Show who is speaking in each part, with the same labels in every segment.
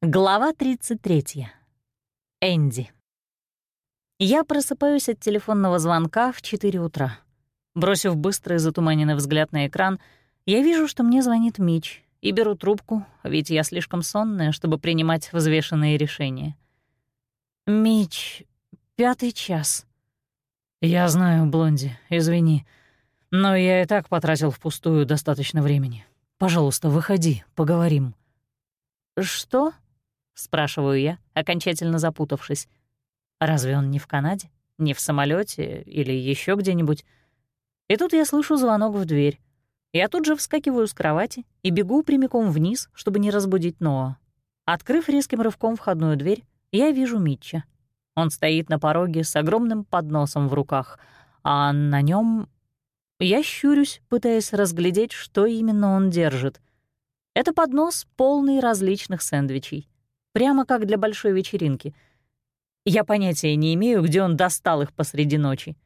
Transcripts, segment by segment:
Speaker 1: Глава 33. Энди. Я просыпаюсь от телефонного звонка в 4 утра. Бросив быстрый затуманенный взгляд на экран, я вижу, что мне звонит Мич, и беру трубку, ведь я слишком сонная, чтобы принимать взвешенные решения. «Мич, пятый час».
Speaker 2: «Я знаю, Блонди, извини, но я и так потратил впустую достаточно времени. Пожалуйста, выходи, поговорим».
Speaker 1: «Что?» Спрашиваю я, окончательно запутавшись. Разве он не в Канаде, не в самолете или еще где-нибудь? И тут я слышу звонок в дверь. Я тут же вскакиваю с кровати и бегу прямиком вниз, чтобы не разбудить Ноа. Открыв резким рывком входную дверь, я вижу Митча. Он стоит на пороге с огромным подносом в руках, а на нем я щурюсь, пытаясь разглядеть, что именно он держит. Это поднос, полный различных сэндвичей прямо как для большой вечеринки. Я понятия не имею, где он достал их посреди ночи.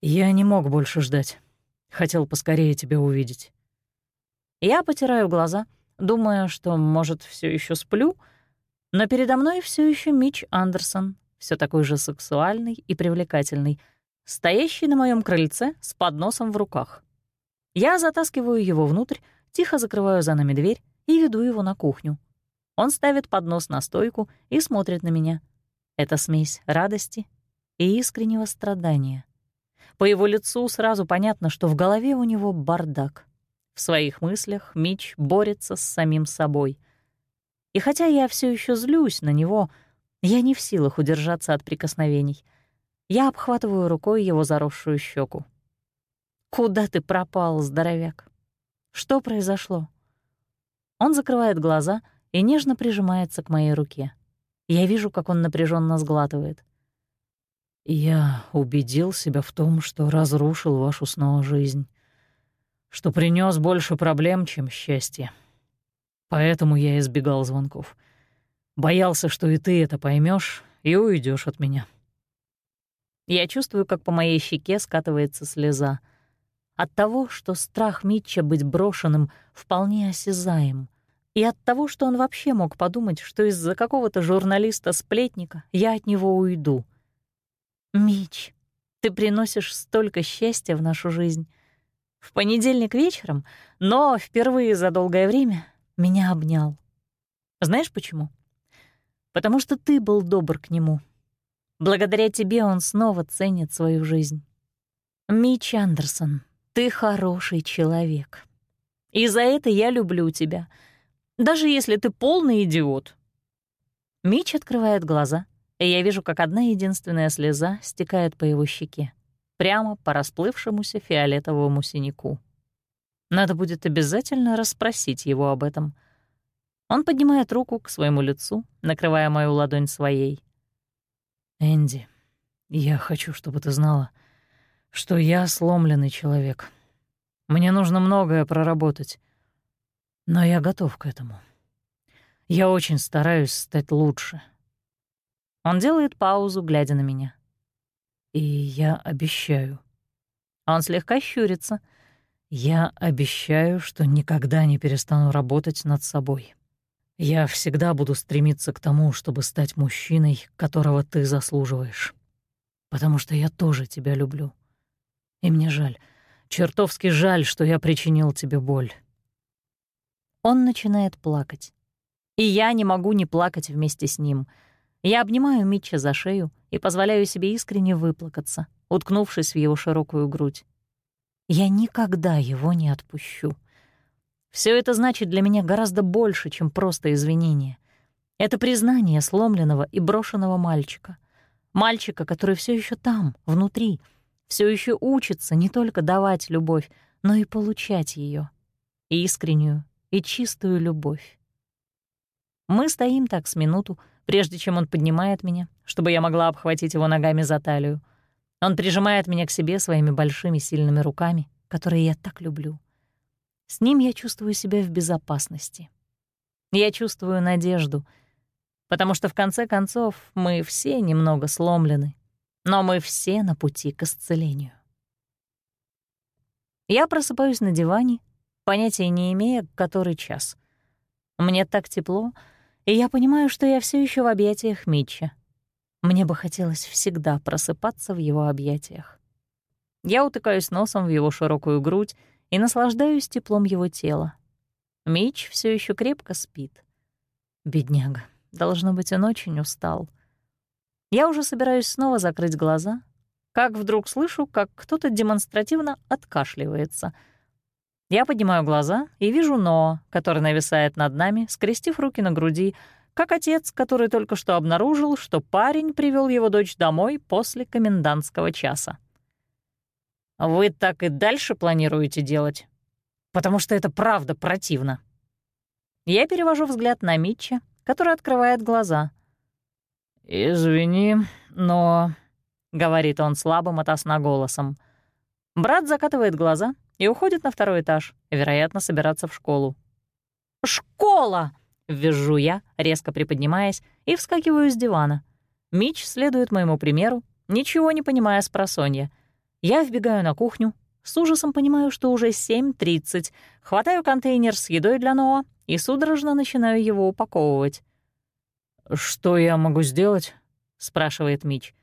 Speaker 2: Я не мог больше ждать. Хотел поскорее тебя увидеть.
Speaker 1: Я потираю глаза, думая, что, может, все еще сплю, но передо мной все еще Мич Андерсон, все такой же сексуальный и привлекательный, стоящий на моем крыльце с подносом в руках. Я затаскиваю его внутрь, тихо закрываю за нами дверь и веду его на кухню. Он ставит поднос на стойку и смотрит на меня. Это смесь радости и искреннего страдания. По его лицу сразу понятно, что в голове у него бардак. В своих мыслях Мич борется с самим собой. И хотя я все еще злюсь на него, я не в силах удержаться от прикосновений. Я обхватываю рукой его заросшую щеку. «Куда ты пропал, здоровяк? Что произошло?» Он закрывает глаза и нежно прижимается к моей руке. Я вижу, как он напряженно сглатывает.
Speaker 2: «Я убедил себя в том, что разрушил вашу снова жизнь, что принес больше проблем, чем счастье. Поэтому я избегал звонков. Боялся, что и ты это поймешь и уйдешь от меня».
Speaker 1: Я чувствую, как по моей щеке скатывается слеза. От того, что страх Митча быть брошенным вполне осязаем — и от того, что он вообще мог подумать, что из-за какого-то журналиста-сплетника я от него уйду. «Мич, ты приносишь столько счастья в нашу жизнь. В понедельник вечером, но впервые за долгое время меня обнял. Знаешь почему? Потому что ты был добр к нему. Благодаря тебе он снова ценит свою жизнь. Мич Андерсон, ты хороший человек. И за это я люблю тебя — даже если ты полный идиот». Мич открывает глаза, и я вижу, как одна единственная слеза стекает по его щеке, прямо по расплывшемуся фиолетовому синяку. Надо будет обязательно расспросить его об этом. Он поднимает руку к своему лицу, накрывая мою ладонь своей.
Speaker 2: «Энди, я хочу, чтобы ты знала, что я сломленный человек. Мне нужно многое проработать. Но я готов к этому. Я очень стараюсь стать лучше.
Speaker 1: Он делает паузу, глядя на меня.
Speaker 2: И я обещаю.
Speaker 1: Он слегка щурится.
Speaker 2: Я обещаю, что никогда не перестану работать над собой. Я всегда буду стремиться к тому, чтобы стать мужчиной, которого ты заслуживаешь. Потому что я тоже тебя люблю. И мне жаль, чертовски жаль, что я причинил тебе боль.
Speaker 1: Он начинает плакать. И я не могу не плакать вместе с ним. Я обнимаю Митча за шею и позволяю себе искренне выплакаться, уткнувшись в его широкую грудь. Я никогда его не отпущу. Все это значит для меня гораздо больше, чем просто извинение. Это признание сломленного и брошенного мальчика. Мальчика, который все еще там, внутри, все еще учится не только давать любовь, но и получать ее, искреннюю и чистую любовь. Мы стоим так с минуту, прежде чем он поднимает меня, чтобы я могла обхватить его ногами за талию. Он прижимает меня к себе своими большими сильными руками, которые я так люблю. С ним я чувствую себя в безопасности. Я чувствую надежду, потому что в конце концов мы все немного сломлены, но мы все на пути к исцелению. Я просыпаюсь на диване понятия не имея, который час. Мне так тепло, и я понимаю, что я все еще в объятиях Митча. Мне бы хотелось всегда просыпаться в его объятиях. Я утыкаюсь носом в его широкую грудь и наслаждаюсь теплом его тела. Мич все еще крепко спит. Бедняга, должно быть, он очень устал. Я уже собираюсь снова закрыть глаза, как вдруг слышу, как кто-то демонстративно откашливается. Я поднимаю глаза и вижу Ноа, который нависает над нами, скрестив руки на груди, как отец, который только что обнаружил, что парень привел его дочь домой после комендантского часа. «Вы так и дальше планируете делать? Потому что это правда противно». Я перевожу взгляд на Митча, который открывает глаза. «Извини, но...» — говорит он слабым от голосом. Брат закатывает глаза и уходит на второй этаж, вероятно, собираться в школу. «Школа!» — визжу я, резко приподнимаясь, и вскакиваю с дивана. Мич следует моему примеру, ничего не понимая с просонья. Я вбегаю на кухню, с ужасом понимаю, что уже 7.30, хватаю контейнер с едой для Ноа и судорожно начинаю его упаковывать. «Что я могу сделать?» — спрашивает Мич.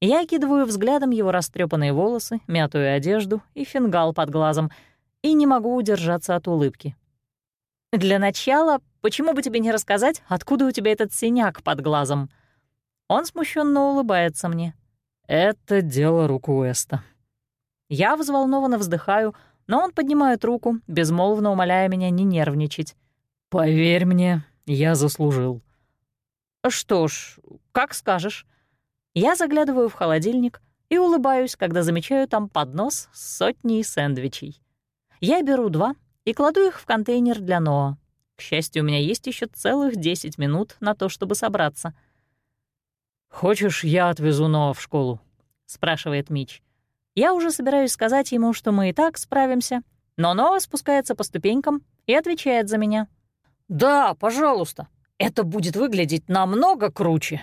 Speaker 1: Я окидываю взглядом его растрепанные волосы, мятую одежду и фингал под глазом, и не могу удержаться от улыбки. «Для начала, почему бы тебе не рассказать, откуда у тебя этот синяк под глазом?» Он смущенно улыбается мне. «Это дело рук Уэста». Я взволнованно вздыхаю, но он поднимает руку, безмолвно умоляя меня не нервничать. «Поверь мне, я заслужил». «Что ж, как скажешь». Я заглядываю в холодильник и улыбаюсь, когда замечаю там поднос с сотней сэндвичей. Я беру два и кладу их в контейнер для Ноа. К счастью, у меня есть еще целых 10 минут на то, чтобы собраться. «Хочешь, я отвезу Ноа в школу?» — спрашивает Мич. Я уже собираюсь сказать ему, что мы и так справимся, но Ноа спускается по ступенькам и отвечает за меня. «Да, пожалуйста. Это будет выглядеть намного круче».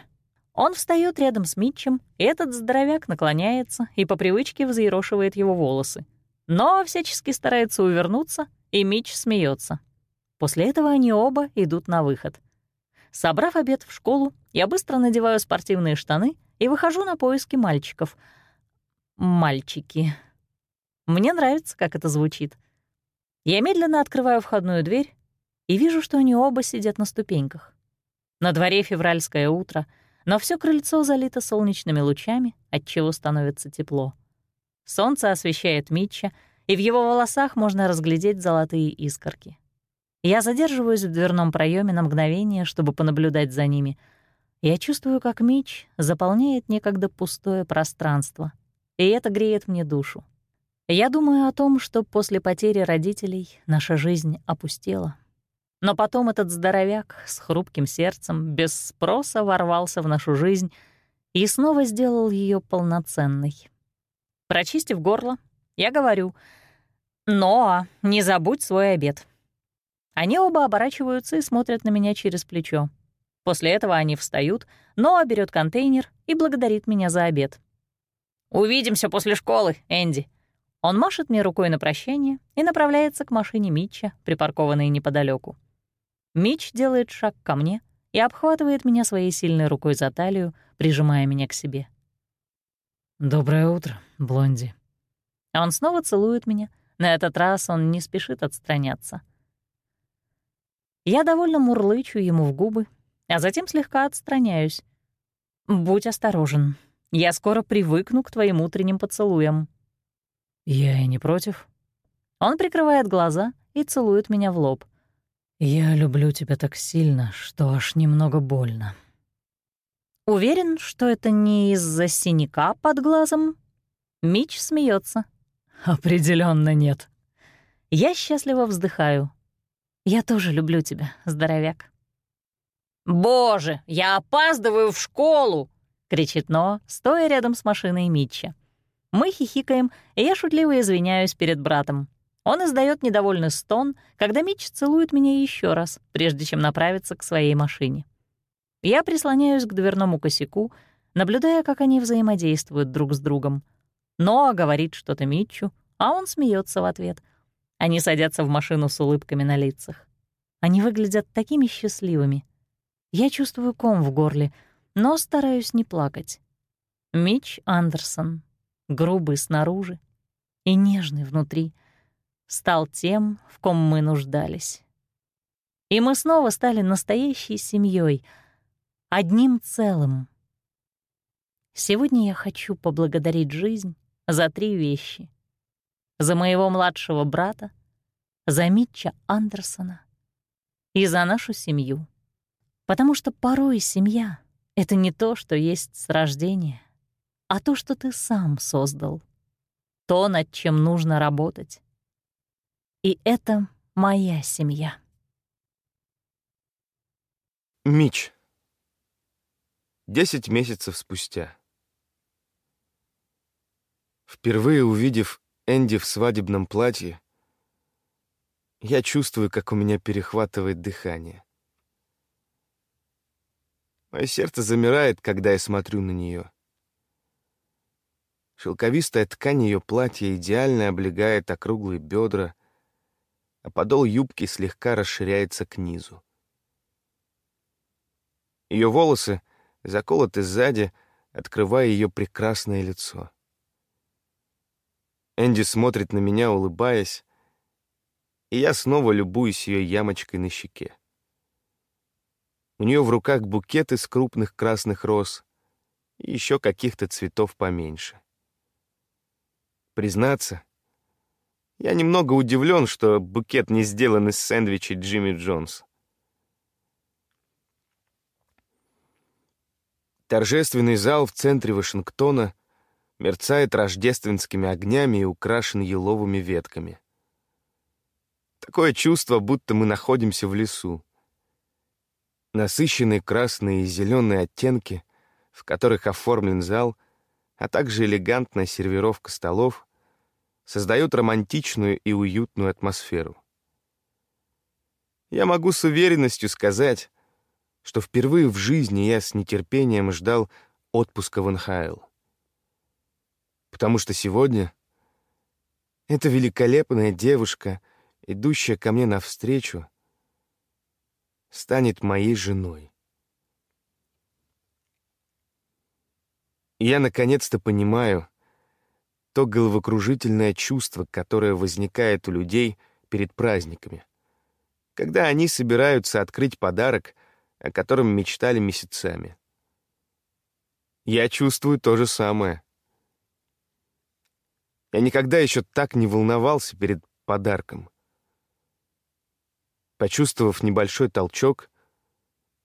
Speaker 1: Он встает рядом с Митчем, этот здоровяк наклоняется и по привычке взъерошивает его волосы. Но всячески старается увернуться, и Митч смеется. После этого они оба идут на выход. Собрав обед в школу, я быстро надеваю спортивные штаны и выхожу на поиски мальчиков. Мальчики. Мне нравится, как это звучит. Я медленно открываю входную дверь и вижу, что они оба сидят на ступеньках. На дворе февральское утро — но все крыльцо залито солнечными лучами, отчего становится тепло. Солнце освещает Митча, и в его волосах можно разглядеть золотые искорки. Я задерживаюсь в дверном проеме на мгновение, чтобы понаблюдать за ними. Я чувствую, как Митч заполняет некогда пустое пространство, и это греет мне душу. Я думаю о том, что после потери родителей наша жизнь опустела. Но потом этот здоровяк с хрупким сердцем без спроса ворвался в нашу жизнь и снова сделал ее полноценной. Прочистив горло, я говорю, «Ноа, не забудь свой обед». Они оба оборачиваются и смотрят на меня через плечо. После этого они встают, Ноа берет контейнер и благодарит меня за обед. «Увидимся после школы, Энди». Он машет мне рукой на прощание и направляется к машине Митча, припаркованной неподалеку. Мич делает шаг ко мне и обхватывает меня своей сильной рукой за талию, прижимая меня к себе. «Доброе утро, Блонди». Он снова целует меня. На этот раз он не спешит отстраняться. Я довольно мурлычу ему в губы, а затем слегка отстраняюсь. «Будь осторожен. Я скоро привыкну к твоим утренним поцелуям». «Я и не против». Он прикрывает глаза и целует меня в лоб. «Я люблю тебя так сильно, что аж немного больно». «Уверен, что это не из-за синяка под глазом?» Мич смеется. Определенно нет». Я счастливо вздыхаю. «Я тоже люблю тебя, здоровяк». «Боже, я опаздываю в школу!» — кричит Но, стоя рядом с машиной Митча. Мы хихикаем, и я шутливо извиняюсь перед братом. Он издает недовольный стон, когда Митч целует меня еще раз, прежде чем направиться к своей машине. Я прислоняюсь к дверному косяку, наблюдая, как они взаимодействуют друг с другом. Ноа говорит что-то Митчу, а он смеется в ответ. Они садятся в машину с улыбками на лицах. Они выглядят такими счастливыми. Я чувствую ком в горле, но стараюсь не плакать. Мич Андерсон, грубый снаружи и нежный внутри, стал тем, в ком мы нуждались. И мы снова стали настоящей семьей, одним целым. Сегодня я хочу поблагодарить жизнь за три вещи. За моего младшего брата, за Митча Андерсона и за нашу семью. Потому что порой семья — это не то, что есть с рождения, а то, что ты сам создал. То, над чем нужно работать. И это моя семья.
Speaker 3: Мич. Десять месяцев спустя. Впервые увидев Энди в свадебном платье, я чувствую, как у меня перехватывает дыхание. Мое сердце замирает, когда я смотрю на нее. Шелковистая ткань ее платья идеально облегает округлые бедра, а подол юбки слегка расширяется к низу. Ее волосы заколоты сзади, открывая ее прекрасное лицо. Энди смотрит на меня, улыбаясь, и я снова любуюсь ее ямочкой на щеке. У нее в руках букет из крупных красных роз и еще каких-то цветов поменьше. Признаться, я немного удивлен, что букет не сделан из сэндвичей Джимми Джонс. Торжественный зал в центре Вашингтона мерцает рождественскими огнями и украшен еловыми ветками. Такое чувство, будто мы находимся в лесу. Насыщенные красные и зеленые оттенки, в которых оформлен зал, а также элегантная сервировка столов, создают романтичную и уютную атмосферу. Я могу с уверенностью сказать, что впервые в жизни я с нетерпением ждал отпуска в НХЛ потому что сегодня эта великолепная девушка, идущая ко мне навстречу, станет моей женой. И я наконец-то понимаю то головокружительное чувство, которое возникает у людей перед праздниками, когда они собираются открыть подарок, о котором мечтали месяцами. Я чувствую то же самое — я никогда еще так не волновался перед подарком. Почувствовав небольшой толчок,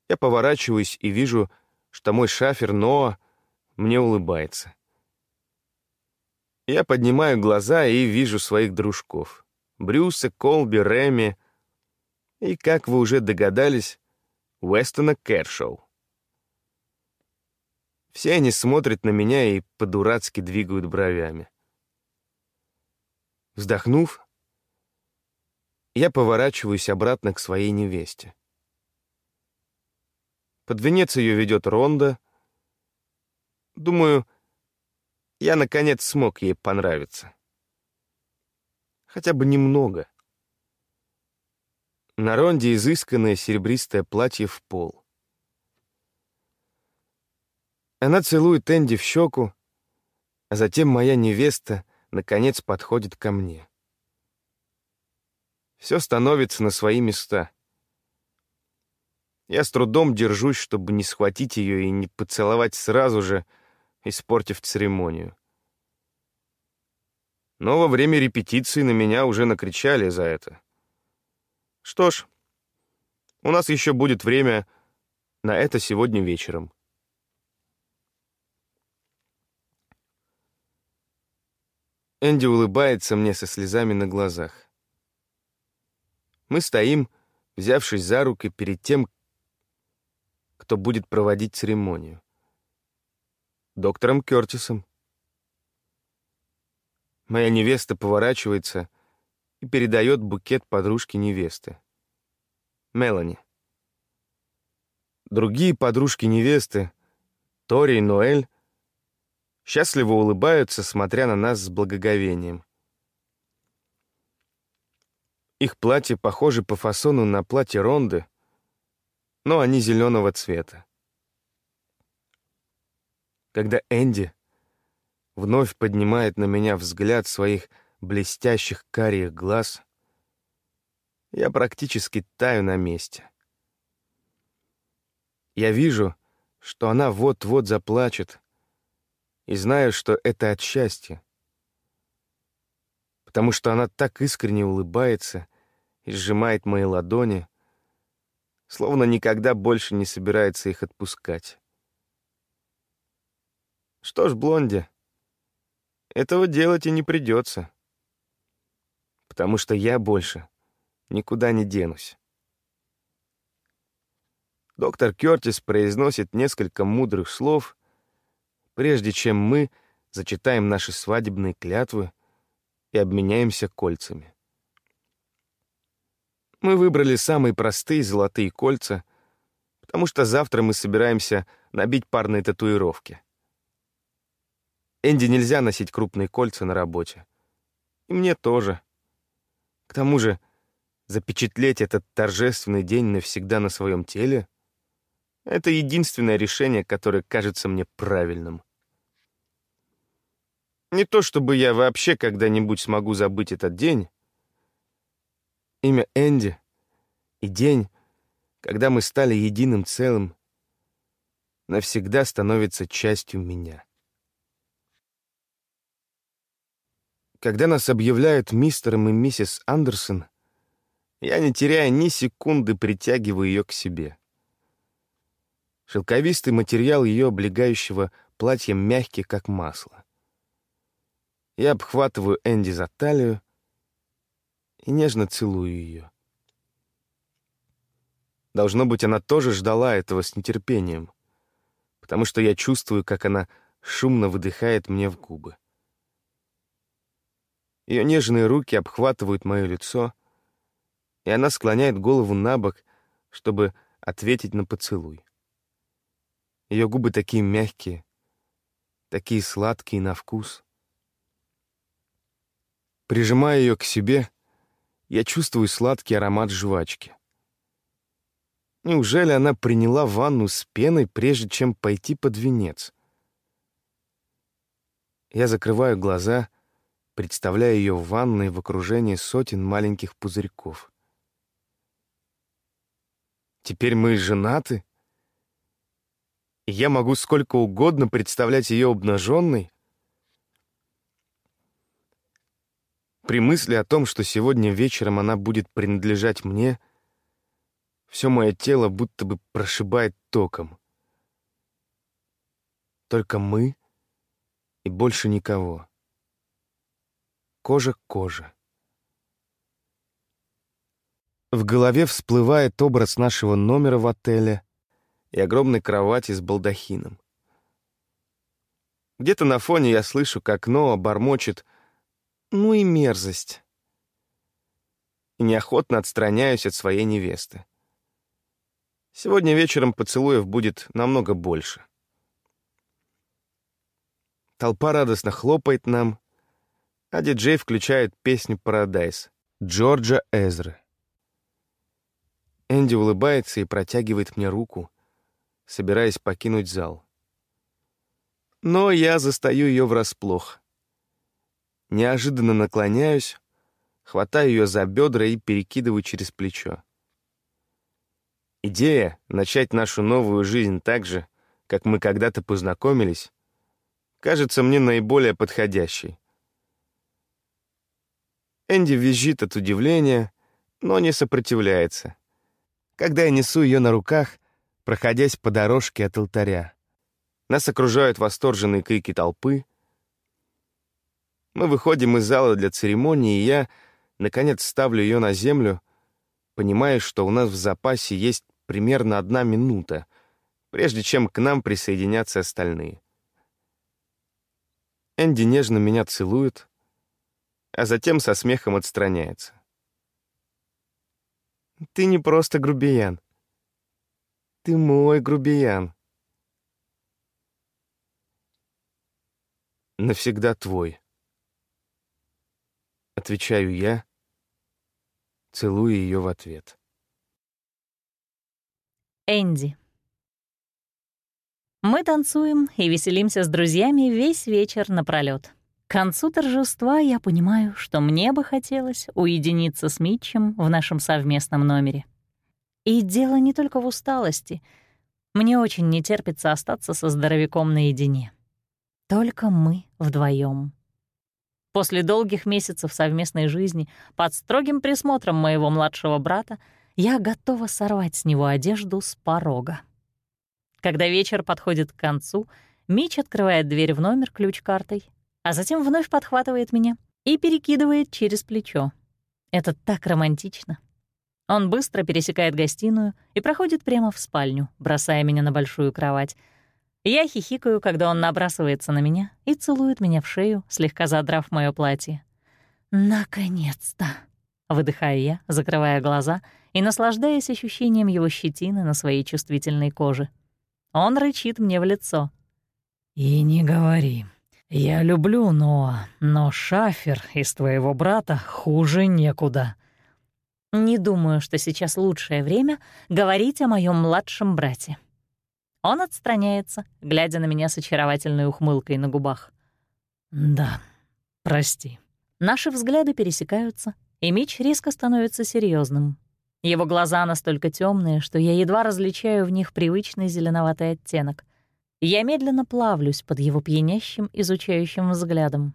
Speaker 3: я поворачиваюсь и вижу, что мой шафер Ноа мне улыбается. Я поднимаю глаза и вижу своих дружков. Брюса, Колби, Реми и, как вы уже догадались, Уэстона Кэршоу. Все они смотрят на меня и по-дурацки двигают бровями. Вздохнув, я поворачиваюсь обратно к своей невесте. Под венец ее ведет Ронда. Думаю, я наконец смог ей понравиться. Хотя бы немного. На Ронде изысканное серебристое платье в пол. Она целует Энди в щеку, а затем моя невеста — наконец подходит ко мне. Все становится на свои места. Я с трудом держусь, чтобы не схватить ее и не поцеловать сразу же, испортив церемонию. Но во время репетиции на меня уже накричали за это. Что ж, у нас еще будет время на это сегодня вечером. Энди улыбается мне со слезами на глазах. Мы стоим, взявшись за руки перед тем, кто будет проводить церемонию. Доктором Кёртисом. Моя невеста поворачивается и передает букет подружке невесты. Мелани. Другие подружки невесты, Тори и Ноэль, счастливо улыбаются, смотря на нас с благоговением. Их платье похоже по фасону на платье Ронды, но они зеленого цвета. Когда Энди вновь поднимает на меня взгляд своих блестящих карих глаз, я практически таю на месте. Я вижу, что она вот-вот заплачет, и знаю, что это от счастья, потому что она так искренне улыбается и сжимает мои ладони, словно никогда больше не собирается их отпускать. Что ж, Блонди, этого делать и не придется, потому что я больше никуда не денусь. Доктор Кертис произносит несколько мудрых слов, прежде чем мы зачитаем наши свадебные клятвы и обменяемся кольцами. Мы выбрали самые простые золотые кольца, потому что завтра мы собираемся набить парные татуировки. Энди нельзя носить крупные кольца на работе. И мне тоже. К тому же, запечатлеть этот торжественный день навсегда на своем теле это единственное решение, которое кажется мне правильным. Не то чтобы я вообще когда-нибудь смогу забыть этот день. Имя Энди и день, когда мы стали единым целым, навсегда становится частью меня. Когда нас объявляют мистером и миссис Андерсон, я, не теряя ни секунды, притягиваю ее к себе. Шелковистый материал ее облегающего платья мягкий, как масло. Я обхватываю Энди за талию и нежно целую ее. Должно быть, она тоже ждала этого с нетерпением, потому что я чувствую, как она шумно выдыхает мне в губы. Ее нежные руки обхватывают мое лицо, и она склоняет голову на бок, чтобы ответить на поцелуй. Ее губы такие мягкие, такие сладкие на вкус. Прижимая ее к себе, я чувствую сладкий аромат жвачки. Неужели она приняла ванну с пеной, прежде чем пойти под венец? Я закрываю глаза, представляя ее в ванной в окружении сотен маленьких пузырьков. Теперь мы женаты? и я могу сколько угодно представлять ее обнаженной? При мысли о том, что сегодня вечером она будет принадлежать мне, все мое тело будто бы прошибает током. Только мы и больше никого. Кожа к коже. В голове всплывает образ нашего номера в отеле, и огромной кровати с балдахином. Где-то на фоне я слышу, как Ноа бормочет «Ну и мерзость!» и неохотно отстраняюсь от своей невесты. Сегодня вечером поцелуев будет намного больше. Толпа радостно хлопает нам, а диджей включает песню «Парадайз» Джорджа Эзры. Энди улыбается и протягивает мне руку, собираясь покинуть зал. Но я застаю ее врасплох. Неожиданно наклоняюсь, хватаю ее за бедра и перекидываю через плечо. Идея начать нашу новую жизнь так же, как мы когда-то познакомились, кажется мне наиболее подходящей. Энди визжит от удивления, но не сопротивляется. Когда я несу ее на руках, проходясь по дорожке от алтаря. Нас окружают восторженные крики толпы. Мы выходим из зала для церемонии, и я, наконец, ставлю ее на землю, понимая, что у нас в запасе есть примерно одна минута, прежде чем к нам присоединятся остальные. Энди нежно меня целует, а затем со смехом отстраняется. «Ты не просто грубиян. Ты мой грубиян. Навсегда твой. Отвечаю я, целую ее в ответ.
Speaker 1: Энди. Мы танцуем и веселимся с друзьями весь вечер напролёт. К концу торжества я понимаю, что мне бы хотелось уединиться с Митчем в нашем совместном номере. И дело не только в усталости. Мне очень не терпится остаться со здоровяком наедине. Только мы вдвоем. После долгих месяцев совместной жизни под строгим присмотром моего младшего брата я готова сорвать с него одежду с порога. Когда вечер подходит к концу, Мич открывает дверь в номер ключ-картой, а затем вновь подхватывает меня и перекидывает через плечо. Это так романтично. Он быстро пересекает гостиную и проходит прямо в спальню, бросая меня на большую кровать. Я хихикаю, когда он набрасывается на меня и целует меня в шею, слегка задрав моё платье. «Наконец-то!» — выдыхаю я, закрывая глаза и наслаждаясь ощущением его щетины на своей чувствительной коже. Он рычит мне в лицо.
Speaker 2: «И не говори. Я люблю Ноа, но шафер из твоего брата хуже некуда».
Speaker 1: Не думаю, что сейчас лучшее время говорить о моем младшем брате. Он отстраняется, глядя на меня с очаровательной ухмылкой на губах.
Speaker 2: «Да, прости».
Speaker 1: Наши взгляды пересекаются, и Мич резко становится серьезным. Его глаза настолько темные, что я едва различаю в них привычный зеленоватый оттенок. Я медленно плавлюсь под его пьянящим, изучающим взглядом.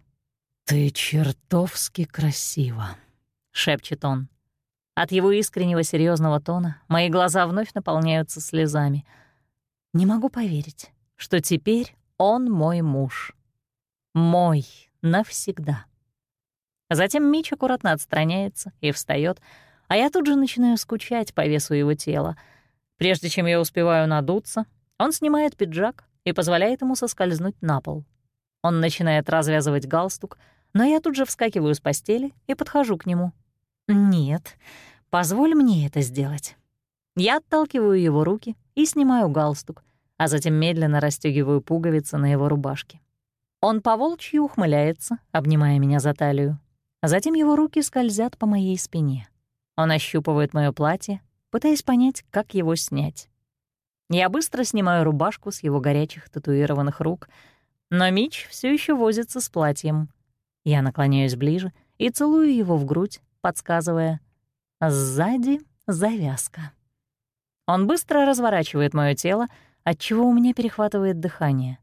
Speaker 2: «Ты чертовски красива», —
Speaker 1: шепчет он. От его искреннего серьезного тона мои глаза вновь наполняются слезами. Не могу поверить, что теперь он мой муж. Мой навсегда. Затем Мич аккуратно отстраняется и встает, а я тут же начинаю скучать по весу его тела. Прежде чем я успеваю надуться, он снимает пиджак и позволяет ему соскользнуть на пол. Он начинает развязывать галстук, но я тут же вскакиваю с постели и подхожу к нему. «Нет, позволь мне это сделать». Я отталкиваю его руки и снимаю галстук, а затем медленно расстегиваю пуговицы на его рубашке. Он поволчью ухмыляется, обнимая меня за талию. А затем его руки скользят по моей спине. Он ощупывает моё платье, пытаясь понять, как его снять. Я быстро снимаю рубашку с его горячих татуированных рук, но Мич все еще возится с платьем. Я наклоняюсь ближе и целую его в грудь, подсказывая «Сзади завязка». Он быстро разворачивает моё тело, отчего у меня перехватывает дыхание.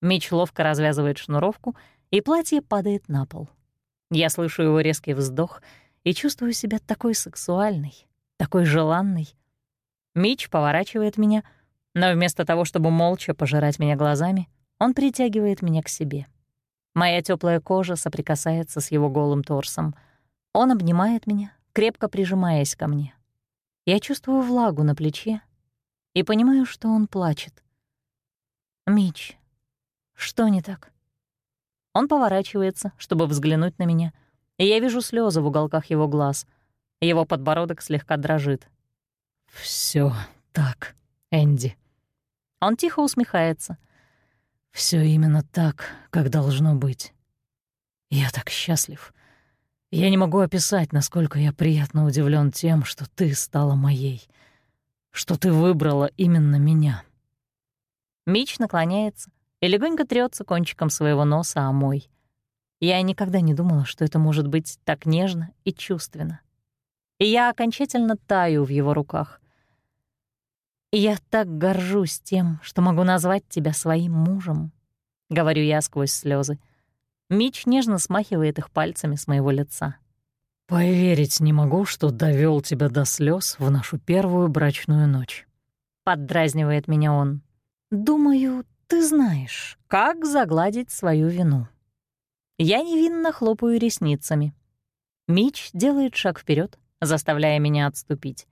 Speaker 1: Мич ловко развязывает шнуровку, и платье падает на пол. Я слышу его резкий вздох и чувствую себя такой сексуальной, такой желанной. Мич поворачивает меня, но вместо того, чтобы молча пожирать меня глазами, он притягивает меня к себе. Моя теплая кожа соприкасается с его голым торсом. Он обнимает меня, крепко прижимаясь ко мне. Я чувствую влагу на плече и понимаю, что он плачет. «Мич, что не так?» Он поворачивается, чтобы взглянуть на меня, и я вижу слезы в уголках его глаз. Его подбородок слегка дрожит.
Speaker 2: Все так, Энди».
Speaker 1: Он тихо усмехается.
Speaker 2: Все именно так, как должно быть. Я так счастлив. Я не могу описать, насколько я приятно удивлен тем, что ты стала моей, что ты выбрала именно меня».
Speaker 1: Мич наклоняется, и легонько трется кончиком своего носа о мой. Я никогда не думала, что это может быть так нежно и чувственно. И я окончательно таю в его руках. И я так горжусь тем, что могу назвать тебя своим мужем, — говорю я сквозь слезы. Мич нежно смахивает их пальцами с моего лица.
Speaker 2: «Поверить не могу, что довел тебя до слез в нашу первую брачную ночь», —
Speaker 1: поддразнивает меня он. «Думаю, ты знаешь, как загладить свою вину. Я невинно хлопаю ресницами. Мич делает шаг вперед, заставляя меня отступить.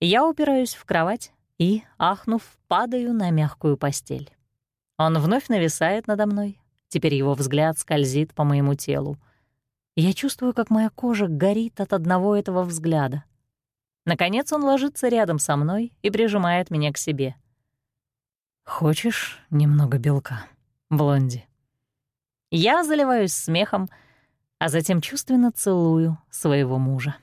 Speaker 1: Я упираюсь в кровать и, ахнув, падаю на мягкую постель. Он вновь нависает надо мной. Теперь его взгляд скользит по моему телу. Я чувствую, как моя кожа горит от одного этого взгляда. Наконец он ложится рядом со мной и прижимает меня к себе.
Speaker 2: «Хочешь немного белка, Блонди?»
Speaker 1: Я заливаюсь смехом, а затем чувственно целую своего мужа.